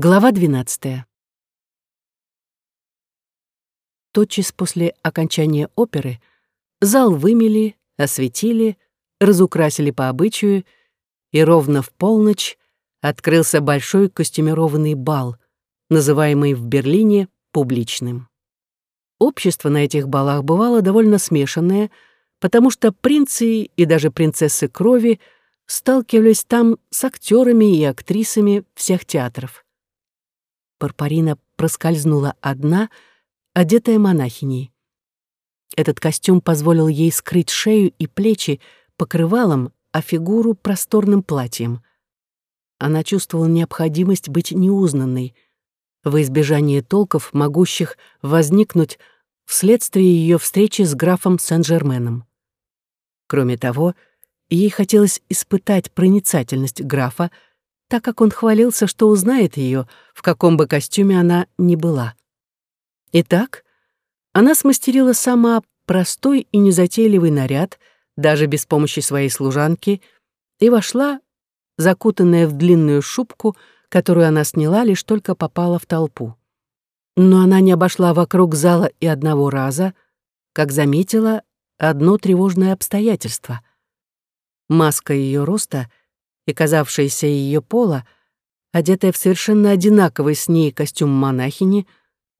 Глава 12. Тотчас после окончания оперы зал вымели, осветили, разукрасили по обычаю, и ровно в полночь открылся большой костюмированный бал, называемый в Берлине публичным. Общество на этих балах бывало довольно смешанное, потому что принцы и даже принцессы крови сталкивались там с актерами и актрисами всех театров. Парпарина проскользнула одна, одетая монахиней. Этот костюм позволил ей скрыть шею и плечи покрывалом, а фигуру — просторным платьем. Она чувствовала необходимость быть неузнанной, во избежание толков, могущих возникнуть вследствие ее встречи с графом Сен-Жерменом. Кроме того, ей хотелось испытать проницательность графа, так как он хвалился, что узнает ее, в каком бы костюме она ни была. Итак, она смастерила сама простой и незатейливый наряд, даже без помощи своей служанки, и вошла, закутанная в длинную шубку, которую она сняла, лишь только попала в толпу. Но она не обошла вокруг зала и одного раза, как заметила одно тревожное обстоятельство. Маска ее роста — и казавшаяся ее пола, одетая в совершенно одинаковый с ней костюм монахини,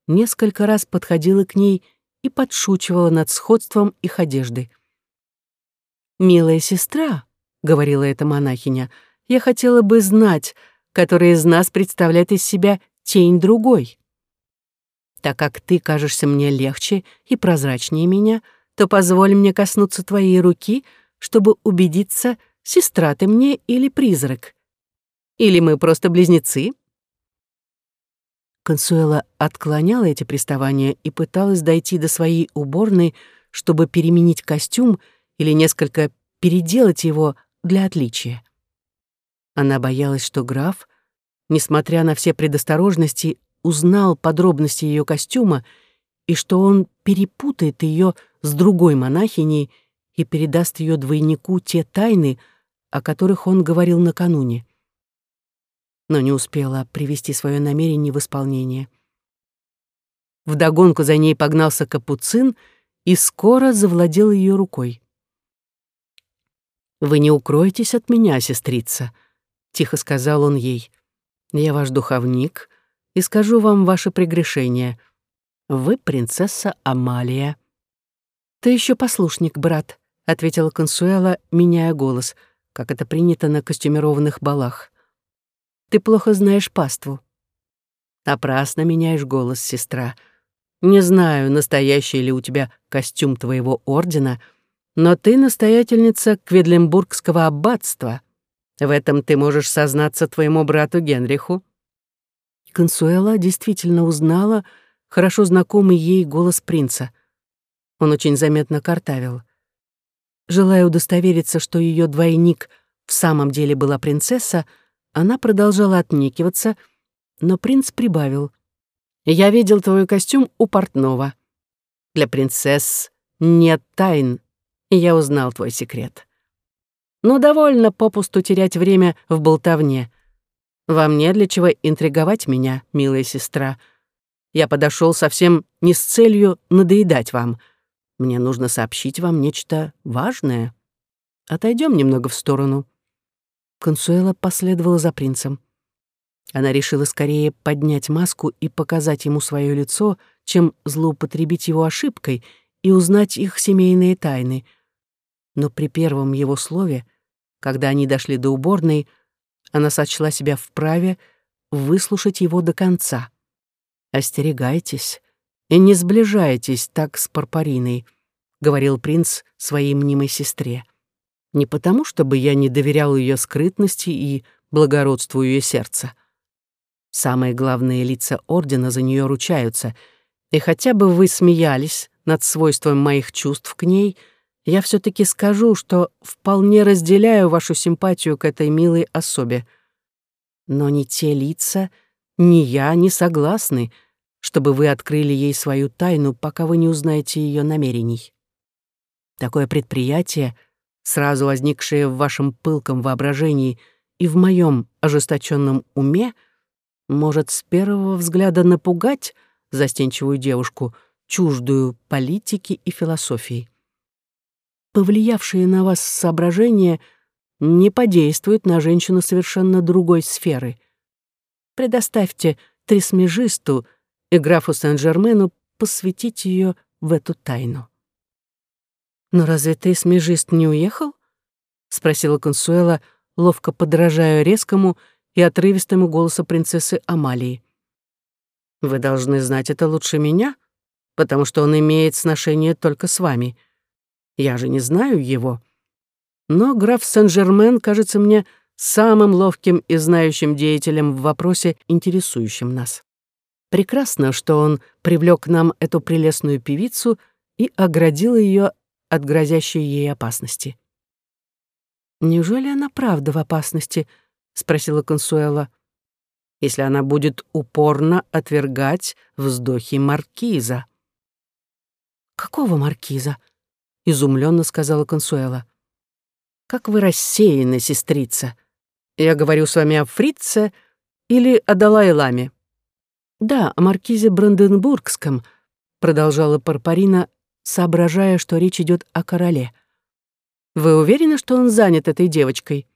несколько раз подходила к ней и подшучивала над сходством их одежды. «Милая сестра», — говорила эта монахиня, — «я хотела бы знать, который из нас представляет из себя тень другой. Так как ты кажешься мне легче и прозрачнее меня, то позволь мне коснуться твоей руки, чтобы убедиться, сестра ты мне или призрак? Или мы просто близнецы?» Консуэла отклоняла эти приставания и пыталась дойти до своей уборной, чтобы переменить костюм или несколько переделать его для отличия. Она боялась, что граф, несмотря на все предосторожности, узнал подробности ее костюма и что он перепутает ее с другой монахиней и передаст ее двойнику те тайны, о которых он говорил накануне. Но не успела привести свое намерение в исполнение. Вдогонку за ней погнался капуцин и скоро завладел ее рукой. «Вы не укроетесь от меня, сестрица», — тихо сказал он ей. «Я ваш духовник и скажу вам ваше прегрешение. Вы принцесса Амалия». «Ты еще послушник, брат», — ответила Консуэла, меняя голос — как это принято на костюмированных балах. Ты плохо знаешь паству. Напрасно меняешь голос, сестра. Не знаю, настоящий ли у тебя костюм твоего ордена, но ты настоятельница Кведлембургского аббатства. В этом ты можешь сознаться твоему брату Генриху». Консуэла действительно узнала хорошо знакомый ей голос принца. Он очень заметно картавил. Желая удостовериться, что ее двойник в самом деле была принцесса, она продолжала отнекиваться, но принц прибавил. «Я видел твой костюм у портного. Для принцесс нет тайн, и я узнал твой секрет. Но довольно попусту терять время в болтовне. Вам не для чего интриговать меня, милая сестра. Я подошел совсем не с целью надоедать вам — мне нужно сообщить вам нечто важное. Отойдем немного в сторону». Консуэла последовала за принцем. Она решила скорее поднять маску и показать ему свое лицо, чем злоупотребить его ошибкой и узнать их семейные тайны. Но при первом его слове, когда они дошли до уборной, она сочла себя вправе выслушать его до конца. «Остерегайтесь, и не сближайтесь так с Парпариной», — говорил принц своей мнимой сестре. «Не потому, чтобы я не доверял ее скрытности и благородству ее сердца. Самые главные лица Ордена за нее ручаются, и хотя бы вы смеялись над свойством моих чувств к ней, я все таки скажу, что вполне разделяю вашу симпатию к этой милой особе. Но ни те лица, ни я не согласны — чтобы вы открыли ей свою тайну, пока вы не узнаете ее намерений. Такое предприятие, сразу возникшее в вашем пылком воображении и в моем ожесточенном уме, может с первого взгляда напугать застенчивую девушку, чуждую политики и философии. Повлиявшие на вас соображения не подействуют на женщину совершенно другой сферы. Предоставьте Трисмежисту и графу Сен-Жермену посвятить ее в эту тайну. «Но разве Трисмежист не уехал?» — спросила Консуэла, ловко подражая резкому и отрывистому голосу принцессы Амалии. «Вы должны знать это лучше меня, потому что он имеет сношение только с вами. Я же не знаю его. Но граф Сен-Жермен кажется мне самым ловким и знающим деятелем в вопросе, интересующем нас. Прекрасно, что он привлек к нам эту прелестную певицу и оградил ее от грозящей ей опасности. «Неужели она правда в опасности?» — спросила Консуэла. «Если она будет упорно отвергать вздохи маркиза». «Какого маркиза?» — изумленно сказала Консуэла. «Как вы рассеяны, сестрица. Я говорю с вами о Фрице или о Далай-Ламе?» «Да, о маркизе Бранденбургском», — продолжала Парпарина, соображая, что речь идет о короле. «Вы уверены, что он занят этой девочкой?»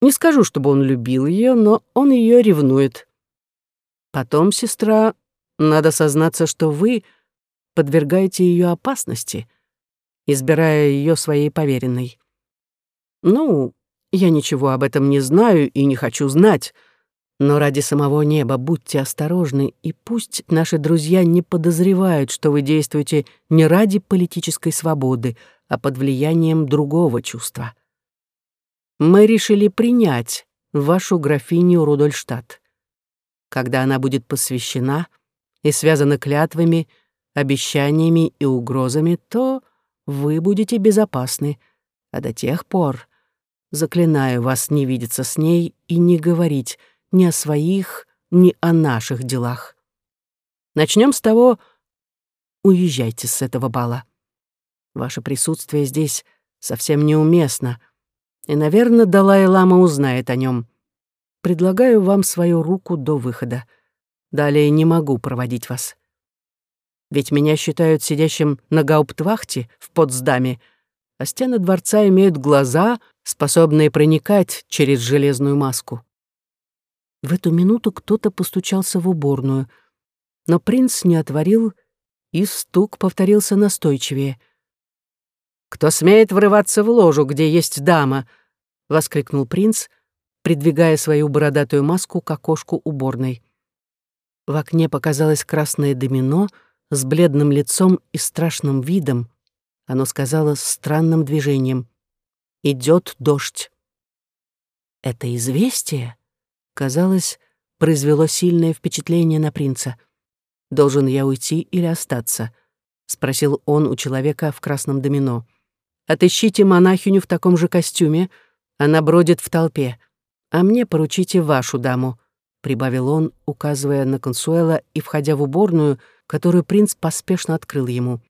«Не скажу, чтобы он любил ее, но он ее ревнует». «Потом, сестра, надо сознаться, что вы подвергаете ее опасности, избирая ее своей поверенной». «Ну, я ничего об этом не знаю и не хочу знать, но ради самого неба будьте осторожны, и пусть наши друзья не подозревают, что вы действуете не ради политической свободы, а под влиянием другого чувства. Мы решили принять вашу графиню Рудольштадт. Когда она будет посвящена и связана клятвами, обещаниями и угрозами, то вы будете безопасны, а до тех пор Заклинаю вас не видеться с ней и не говорить ни о своих, ни о наших делах. Начнем с того, уезжайте с этого бала. Ваше присутствие здесь совсем неуместно, и, наверное, Далай-лама узнает о нем. Предлагаю вам свою руку до выхода. Далее не могу проводить вас. Ведь меня считают сидящим на гауптвахте в Потсдаме, а стены дворца имеют глаза, способные проникать через железную маску. В эту минуту кто-то постучался в уборную, но принц не отворил, и стук повторился настойчивее. «Кто смеет врываться в ложу, где есть дама?» — воскликнул принц, придвигая свою бородатую маску к окошку уборной. В окне показалось красное домино с бледным лицом и страшным видом, оно сказала странным движением. «Идет дождь». Это известие, казалось, произвело сильное впечатление на принца. «Должен я уйти или остаться?» — спросил он у человека в красном домино. «Отыщите монахиню в таком же костюме. Она бродит в толпе. А мне поручите вашу даму», — прибавил он, указывая на Консуэла и входя в уборную, которую принц поспешно открыл ему.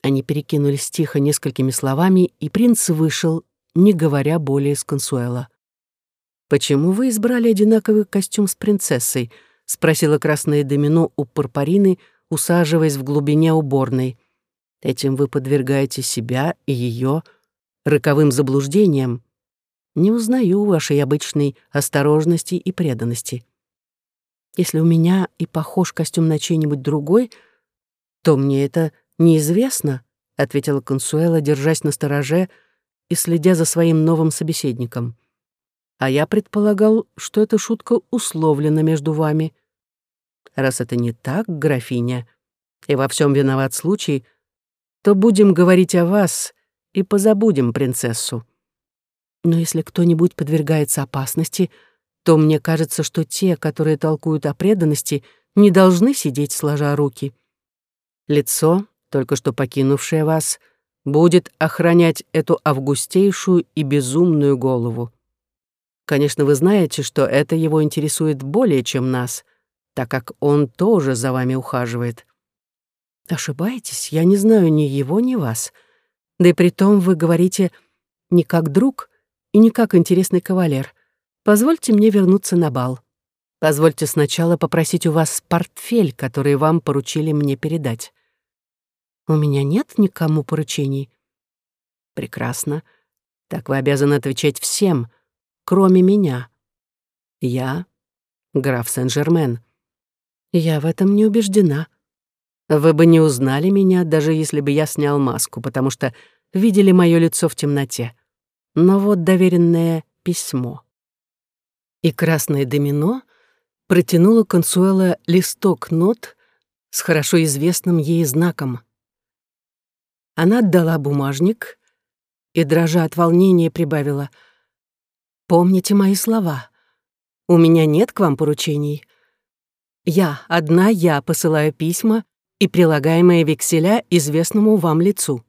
Они перекинулись тихо несколькими словами, и принц вышел, не говоря более с Консуэла. «Почему вы избрали одинаковый костюм с принцессой?» — спросила красное домино у Парпарины, усаживаясь в глубине уборной. «Этим вы подвергаете себя и ее роковым заблуждениям. Не узнаю вашей обычной осторожности и преданности. Если у меня и похож костюм на чей-нибудь другой, то мне это «Неизвестно», — ответила Консуэла, держась на стороже и следя за своим новым собеседником. «А я предполагал, что эта шутка условлена между вами. Раз это не так, графиня, и во всем виноват случай, то будем говорить о вас и позабудем принцессу. Но если кто-нибудь подвергается опасности, то мне кажется, что те, которые толкуют о преданности, не должны сидеть сложа руки. Лицо, только что покинувшая вас, будет охранять эту августейшую и безумную голову. Конечно, вы знаете, что это его интересует более, чем нас, так как он тоже за вами ухаживает. Ошибаетесь, я не знаю ни его, ни вас. Да и при том вы говорите не как друг и не как интересный кавалер. Позвольте мне вернуться на бал. Позвольте сначала попросить у вас портфель, который вам поручили мне передать. У меня нет никому поручений. Прекрасно. Так вы обязаны отвечать всем, кроме меня. Я — граф Сен-Жермен. Я в этом не убеждена. Вы бы не узнали меня, даже если бы я снял маску, потому что видели мое лицо в темноте. Но вот доверенное письмо. И красное домино протянула Консуэла листок нот с хорошо известным ей знаком. Она отдала бумажник и, дрожа от волнения, прибавила «Помните мои слова. У меня нет к вам поручений. Я, одна я посылаю письма и прилагаемые векселя известному вам лицу.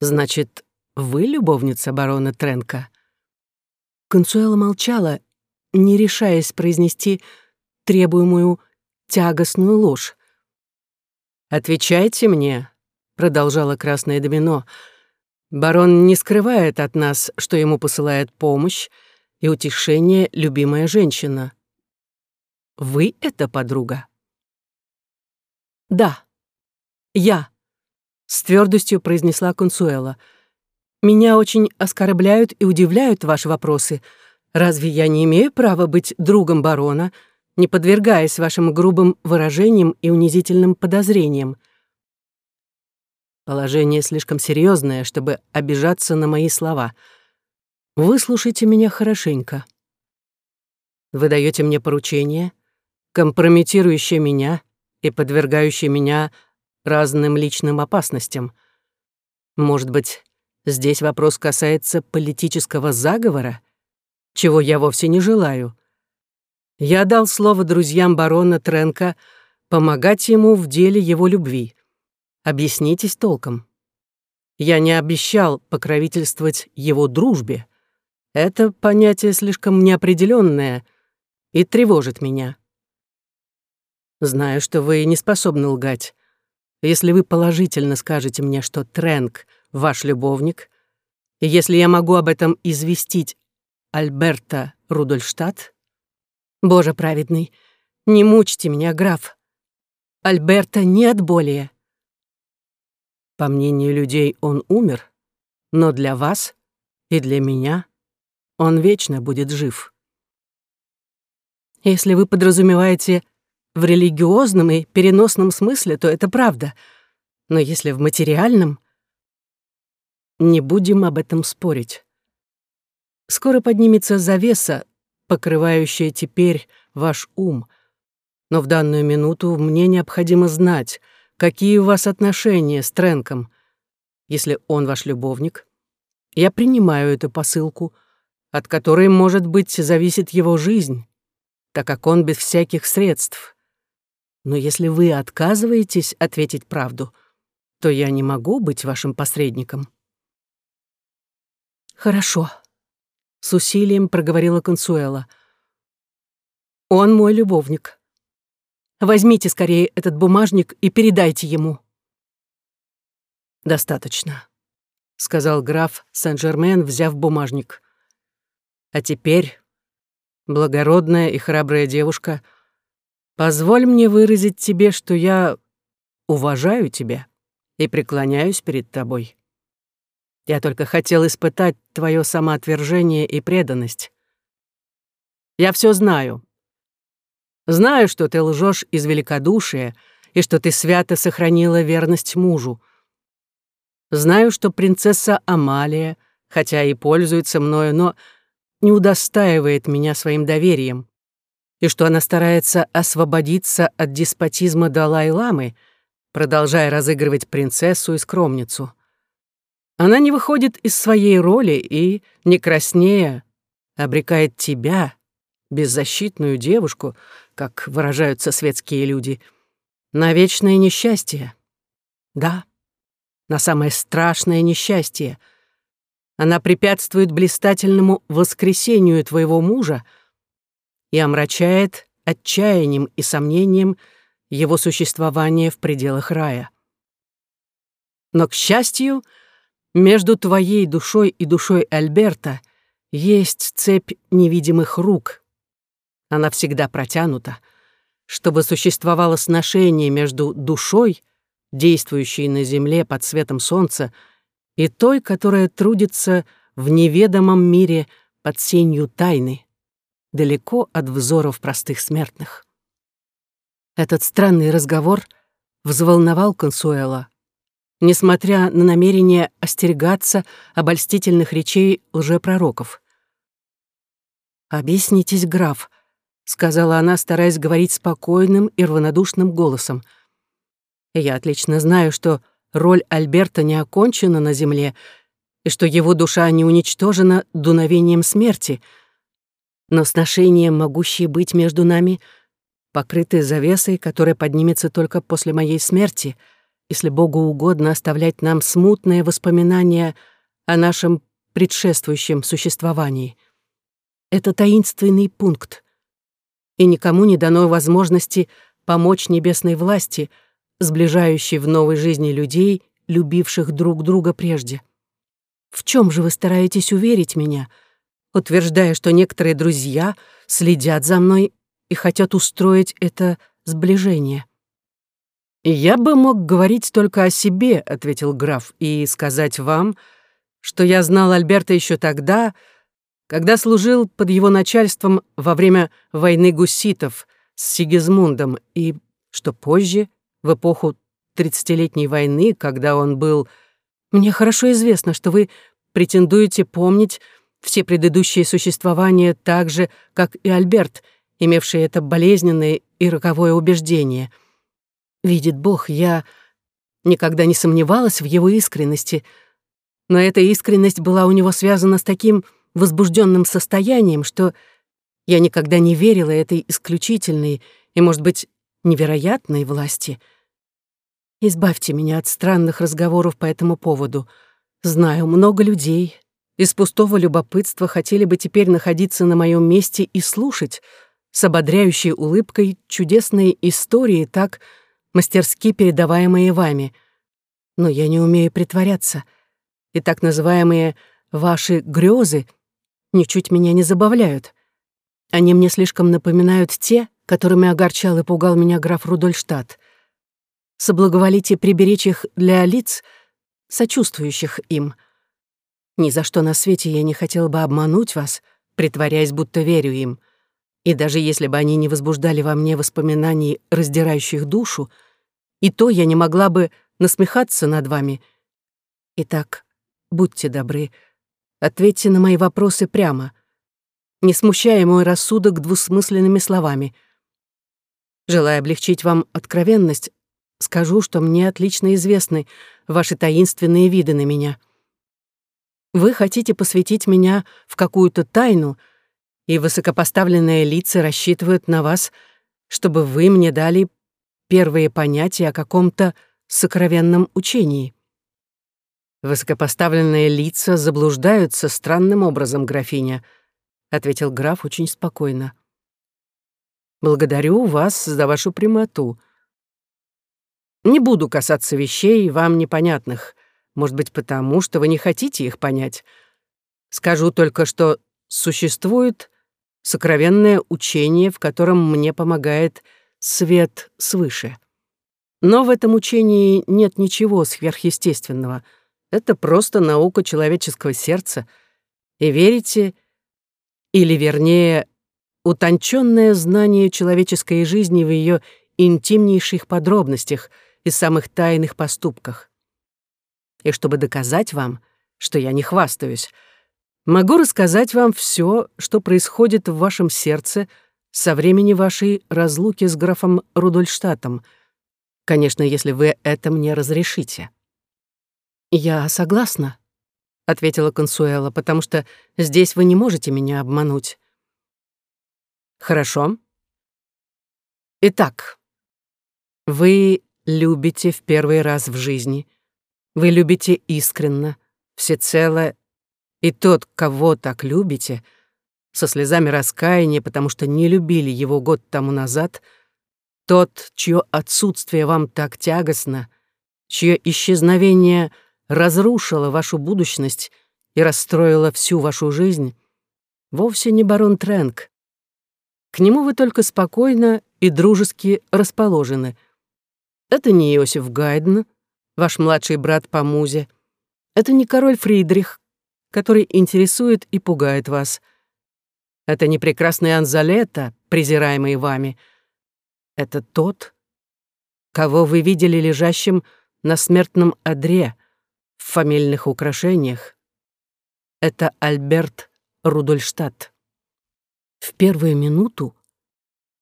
Значит, вы любовница барона Тренка?» Консуэла молчала, не решаясь произнести требуемую тягостную ложь. «Отвечайте мне», — продолжала красное домино. «Барон не скрывает от нас, что ему посылает помощь и утешение любимая женщина. Вы это подруга?» «Да, я», — с твердостью произнесла Консуэла. «Меня очень оскорбляют и удивляют ваши вопросы. Разве я не имею права быть другом барона, не подвергаясь вашим грубым выражениям и унизительным подозрениям? Положение слишком серьезное, чтобы обижаться на мои слова. Выслушайте меня хорошенько. Вы даете мне поручение, компрометирующее меня и подвергающее меня разным личным опасностям. Может быть, здесь вопрос касается политического заговора, чего я вовсе не желаю. Я дал слово друзьям барона Тренка помогать ему в деле его любви. Объяснитесь толком. Я не обещал покровительствовать его дружбе. Это понятие слишком неопределенное и тревожит меня. Знаю, что вы не способны лгать. Если вы положительно скажете мне, что Тренк — ваш любовник, и если я могу об этом известить Альберта Рудольштадт, Боже праведный, не мучьте меня, граф. Альберта нет более. По мнению людей, он умер, но для вас и для меня он вечно будет жив. Если вы подразумеваете в религиозном и переносном смысле, то это правда. Но если в материальном... Не будем об этом спорить. Скоро поднимется завеса, покрывающее теперь ваш ум. Но в данную минуту мне необходимо знать, какие у вас отношения с Тренком. Если он ваш любовник, я принимаю эту посылку, от которой, может быть, зависит его жизнь, так как он без всяких средств. Но если вы отказываетесь ответить правду, то я не могу быть вашим посредником. Хорошо, с усилием проговорила Консуэла. «Он мой любовник. Возьмите скорее этот бумажник и передайте ему». «Достаточно», — сказал граф Сен-Жермен, взяв бумажник. «А теперь, благородная и храбрая девушка, позволь мне выразить тебе, что я уважаю тебя и преклоняюсь перед тобой. Я только хотел испытать твое самоотвержение и преданность. Я все знаю. Знаю, что ты лжешь из великодушия и что ты свято сохранила верность мужу. Знаю, что принцесса Амалия, хотя и пользуется мною, но не удостаивает меня своим доверием, и что она старается освободиться от деспотизма Далай-ламы, продолжая разыгрывать принцессу и скромницу. Она не выходит из своей роли и, не краснея, обрекает тебя, беззащитную девушку, как выражаются светские люди, на вечное несчастье. Да, на самое страшное несчастье. Она препятствует блистательному воскресению твоего мужа и омрачает отчаянием и сомнением его существование в пределах рая. Но, к счастью, — между твоей душой и душой Альберта есть цепь невидимых рук. Она всегда протянута, чтобы существовало сношение между душой, действующей на земле под светом солнца, и той, которая трудится в неведомом мире под сенью тайны, далеко от взоров простых смертных. Этот странный разговор взволновал Консуэла. Несмотря на намерение остерегаться обольстительных речей лжепророков. «Объяснитесь, граф», — сказала она, стараясь говорить спокойным и равнодушным голосом. «Я отлично знаю, что роль Альберта не окончена на земле и что его душа не уничтожена дуновением смерти, но сношения, могущие быть между нами — покрытые завесой, которая поднимется только после моей смерти, если Богу угодно оставлять нам смутные воспоминания о нашем предшествующем существовании. Это таинственный пункт, и никому не дано возможности помочь небесной власти, сближающей в новой жизни людей, любивших друг друга прежде. В чем же вы стараетесь уверить меня, утверждая, что некоторые друзья следят за мной и хотят устроить это сближение. «Я бы мог говорить только о себе», — ответил граф, «и сказать вам, что я знал Альберта еще тогда, когда служил под его начальством во время войны гуситов с Сигизмундом, и что позже, в эпоху тридцатилетней войны, когда он был... Мне хорошо известно, что вы претендуете помнить все предыдущие существования так же, как и Альберт — имевший это болезненное и роковое убеждение. Видит Бог, я никогда не сомневалась в его искренности, но эта искренность была у него связана с таким возбужденным состоянием, что я никогда не верила этой исключительной и, может быть, невероятной власти. Избавьте меня от странных разговоров по этому поводу. Знаю, много людей из пустого любопытства хотели бы теперь находиться на моем месте и слушать, с ободряющей улыбкой чудесные истории, так мастерски передаваемые вами. Но я не умею притворяться, и так называемые «ваши грезы» ничуть меня не забавляют. Они мне слишком напоминают те, которыми огорчал и пугал меня граф Рудольштадт. Соблаговолите приберечь их для лиц, сочувствующих им. Ни за что на свете я не хотел бы обмануть вас, притворяясь, будто верю им. И даже если бы они не возбуждали во мне воспоминаний, раздирающих душу, и то я не могла бы насмехаться над вами. Итак, будьте добры, ответьте на мои вопросы прямо, не смущая мой рассудок двусмысленными словами. Желая облегчить вам откровенность, скажу, что мне отлично известны ваши таинственные виды на меня. Вы хотите посвятить меня в какую-то тайну — и высокопоставленные лица рассчитывают на вас, чтобы вы мне дали первые понятия о каком-то сокровенном учении. Высокопоставленные лица заблуждаются странным образом, графиня, ответил граф очень спокойно. Благодарю вас за вашу прямоту. Не буду касаться вещей вам непонятных, может быть, потому, что вы не хотите их понять. Скажу только, что существует сокровенное учение, в котором мне помогает свет свыше. Но в этом учении нет ничего сверхъестественного. Это просто наука человеческого сердца. И верите, или вернее, утонченное знание человеческой жизни в ее интимнейших подробностях и самых тайных поступках. И чтобы доказать вам, что я не хвастаюсь, Могу рассказать вам все, что происходит в вашем сердце со времени вашей разлуки с графом Рудольштатом. Конечно, если вы это мне разрешите». «Я согласна», — ответила Консуэла, «потому что здесь вы не можете меня обмануть». «Хорошо. Итак, вы любите в первый раз в жизни. Вы любите искренно, всецело и тот, кого так любите, со слезами раскаяния, потому что не любили его год тому назад, тот, чье отсутствие вам так тягостно, чье исчезновение разрушило вашу будущность и расстроило всю вашу жизнь, вовсе не барон Тренк. К нему вы только спокойно и дружески расположены. Это не Иосиф Гайден, ваш младший брат по музе. Это не король Фридрих, который интересует и пугает вас. Это не прекрасный Анзалета, презираемый вами. Это тот, кого вы видели лежащим на смертном одре в фамильных украшениях. Это Альберт Рудольштадт. В первую минуту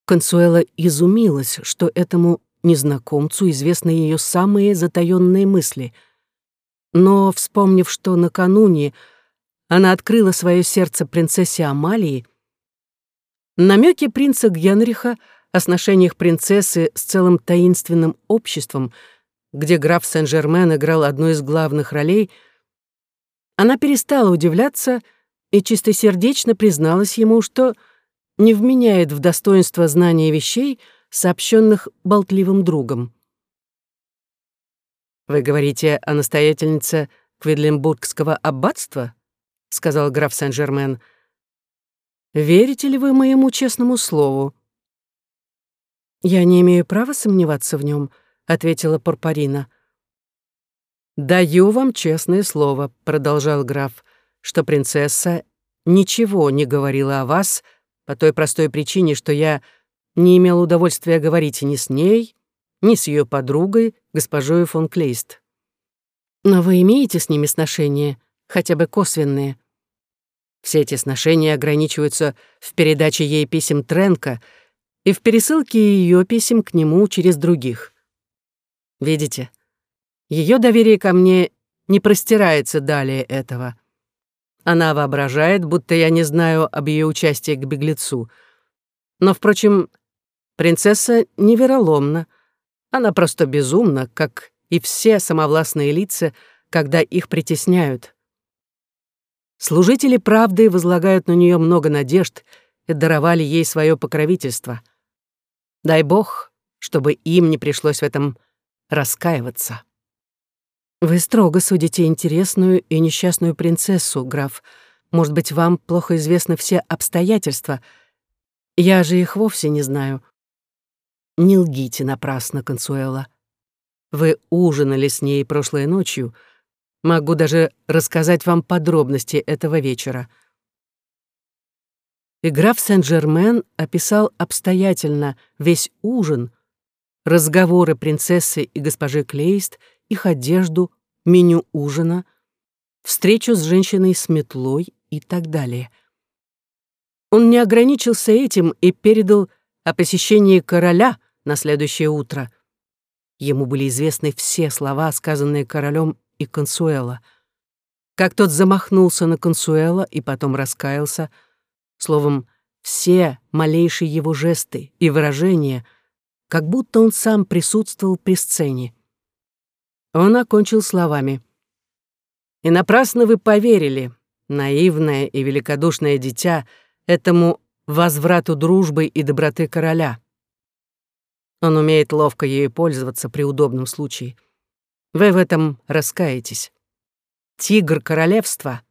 Консуэла изумилась, что этому незнакомцу известны ее самые затаённые мысли. Но, вспомнив, что накануне она открыла свое сердце принцессе Амалии, намеки принца Генриха о сношениях принцессы с целым таинственным обществом, где граф Сен-Жермен играл одну из главных ролей, она перестала удивляться и чистосердечно призналась ему, что не вменяет в достоинство знания вещей, сообщенных болтливым другом. «Вы говорите о настоятельнице Кведлембургского аббатства?» — сказал граф Сен-Жермен. «Верите ли вы моему честному слову?» «Я не имею права сомневаться в нем, ответила Порпарина. «Даю вам честное слово», — продолжал граф, «что принцесса ничего не говорила о вас по той простой причине, что я не имел удовольствия говорить ни с ней, ни с ее подругой, госпожой фон Клейст. Но вы имеете с ними сношения, хотя бы косвенные? Все эти сношения ограничиваются в передаче ей писем Тренка и в пересылке ее писем к нему через других. Видите, ее доверие ко мне не простирается далее этого. Она воображает, будто я не знаю об ее участии к беглецу. Но, впрочем, принцесса невероломна. Она просто безумна, как и все самовластные лица, когда их притесняют. Служители правды возлагают на нее много надежд и даровали ей свое покровительство. Дай бог, чтобы им не пришлось в этом раскаиваться. «Вы строго судите интересную и несчастную принцессу, граф. Может быть, вам плохо известны все обстоятельства. Я же их вовсе не знаю». «Не лгите напрасно, Консуэла. Вы ужинали с ней прошлой ночью. Могу даже рассказать вам подробности этого вечера». И граф Сен-Жермен описал обстоятельно весь ужин, разговоры принцессы и госпожи Клейст — их одежду, меню ужина, встречу с женщиной с метлой и так далее. Он не ограничился этим и передал о посещении короля на следующее утро. Ему были известны все слова, сказанные королем и Консуэла. Как тот замахнулся на Консуэла и потом раскаялся, словом, все малейшие его жесты и выражения, как будто он сам присутствовал при сцене. Он окончил словами. «И напрасно вы поверили, наивное и великодушное дитя, этому возврату дружбы и доброты короля. Он умеет ловко ею пользоваться при удобном случае. Вы в этом раскаетесь. Тигр королевства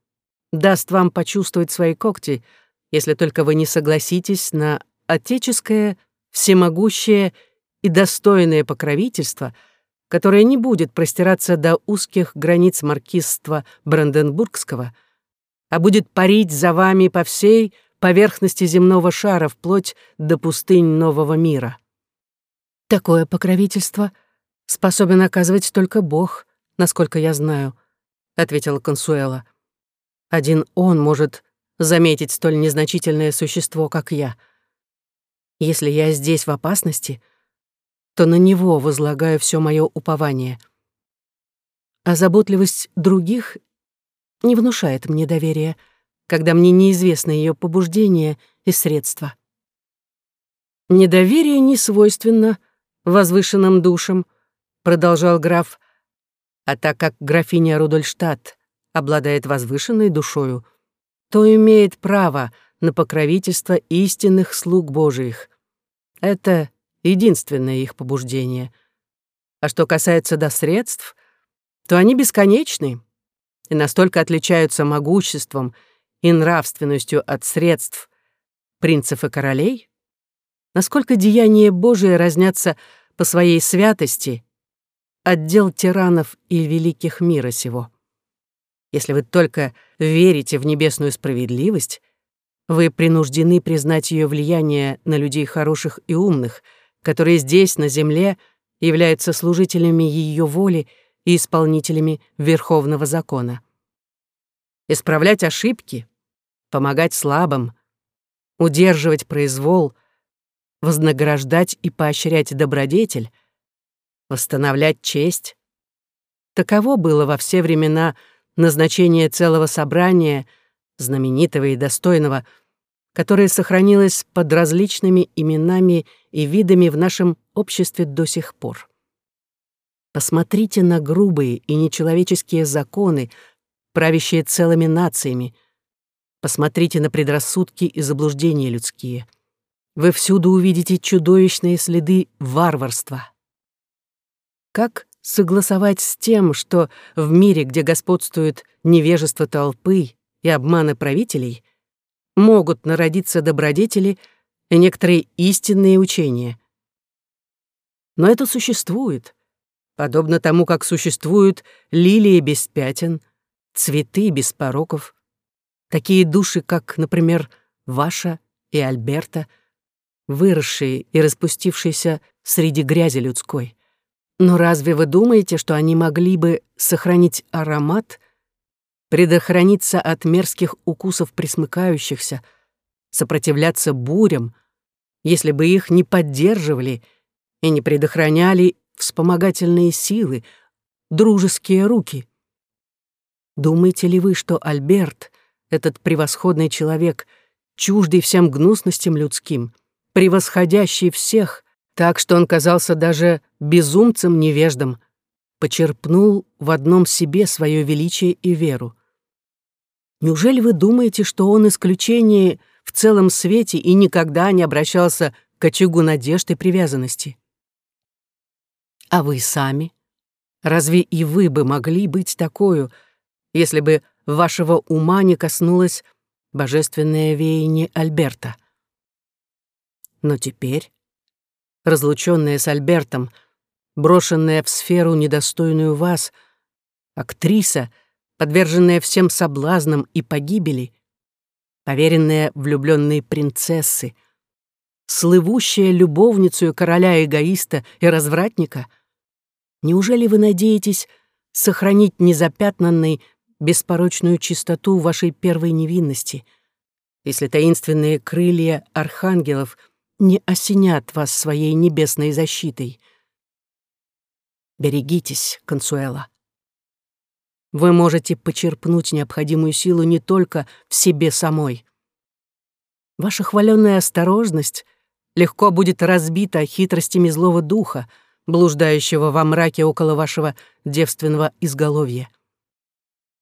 даст вам почувствовать свои когти, если только вы не согласитесь на отеческое, всемогущее и достойное покровительство — которая не будет простираться до узких границ маркизства Бранденбургского, а будет парить за вами по всей поверхности земного шара вплоть до пустынь нового мира. Такое покровительство способен оказывать только Бог, насколько я знаю, ответила Консуэла. Один он может заметить столь незначительное существо, как я. Если я здесь в опасности — то на него возлагаю все мое упование. А заботливость других не внушает мне доверия, когда мне неизвестны ее побуждения и средства. «Недоверие не свойственно возвышенным душам», — продолжал граф, «а так как графиня Рудольштадт обладает возвышенной душою, то имеет право на покровительство истинных слуг Божиих. Это единственное их побуждение. А что касается до средств, то они бесконечны и настолько отличаются могуществом и нравственностью от средств принцев и королей, насколько деяния Божии разнятся по своей святости отдел тиранов и великих мира сего. Если вы только верите в небесную справедливость, вы принуждены признать ее влияние на людей хороших и умных, которые здесь, на земле, являются служителями ее воли и исполнителями верховного закона. Исправлять ошибки, помогать слабым, удерживать произвол, вознаграждать и поощрять добродетель, восстановлять честь. Таково было во все времена назначение целого собрания, знаменитого и достойного, которое сохранилось под различными именами и видами в нашем обществе до сих пор. Посмотрите на грубые и нечеловеческие законы, правящие целыми нациями. Посмотрите на предрассудки и заблуждения людские. Вы всюду увидите чудовищные следы варварства. Как согласовать с тем, что в мире, где господствует невежество толпы и обманы правителей, могут народиться добродетели и некоторые истинные учения? Но это существует подобно тому, как существуют лилии без пятен, цветы без пороков, такие души, как, например, ваша и Альберта, выросшие и распустившиеся среди грязи людской. Но разве вы думаете, что они могли бы сохранить аромат, предохраниться от мерзких укусов присмыкающихся, сопротивляться бурям, если бы их не поддерживали и не предохраняли вспомогательные силы, дружеские руки. Думаете ли вы, что Альберт, этот превосходный человек, чуждый всем гнусностям людским, превосходящий всех, так что он казался даже безумцем-невеждом, почерпнул в одном себе свое величие и веру? Неужели вы думаете, что он исключение в целом свете и никогда не обращался к очагу надежд и привязанности? А вы сами? Разве и вы бы могли быть такою, если бы вашего ума не коснулось божественное веяние Альберта? Но теперь, разлученная с Альбертом, брошенная в сферу, недостойную вас, актриса, подверженная всем соблазнам и погибели, поверенная влюбленной принцессы, слывущая любовницу короля-эгоиста и развратника — Неужели вы надеетесь сохранить незапятнанной беспорочную чистоту вашей первой невинности, если таинственные крылья архангелов не осенят вас своей небесной защитой? Берегитесь, Консуэла. Вы можете почерпнуть необходимую силу не только в себе самой. Ваша хваленная осторожность легко будет разбита хитростями злого духа — блуждающего во мраке около вашего девственного изголовья.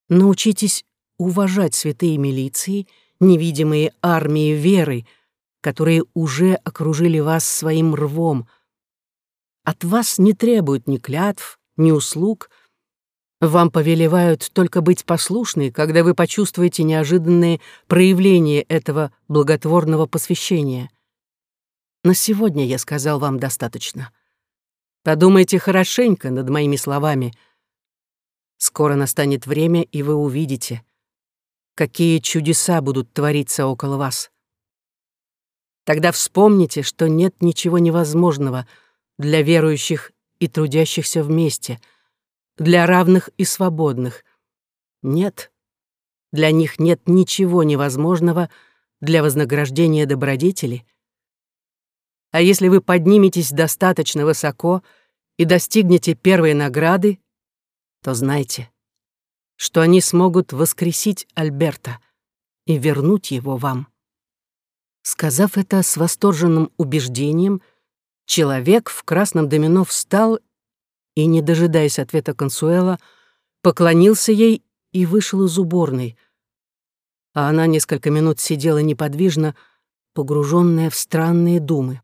Научитесь уважать святые милиции, невидимые армии веры, которые уже окружили вас своим рвом. От вас не требуют ни клятв, ни услуг. Вам повелевают только быть послушной, когда вы почувствуете неожиданные проявления этого благотворного посвящения. На сегодня я сказал вам достаточно. Подумайте хорошенько над моими словами. Скоро настанет время, и вы увидите, какие чудеса будут твориться около вас. Тогда вспомните, что нет ничего невозможного для верующих и трудящихся вместе, для равных и свободных. Нет, для них нет ничего невозможного для вознаграждения добродетели — а если вы подниметесь достаточно высоко и достигнете первой награды, то знайте, что они смогут воскресить Альберта и вернуть его вам. Сказав это с восторженным убеждением, человек в красном домино встал и, не дожидаясь ответа Консуэла, поклонился ей и вышел из уборной, а она несколько минут сидела неподвижно, погруженная в странные думы.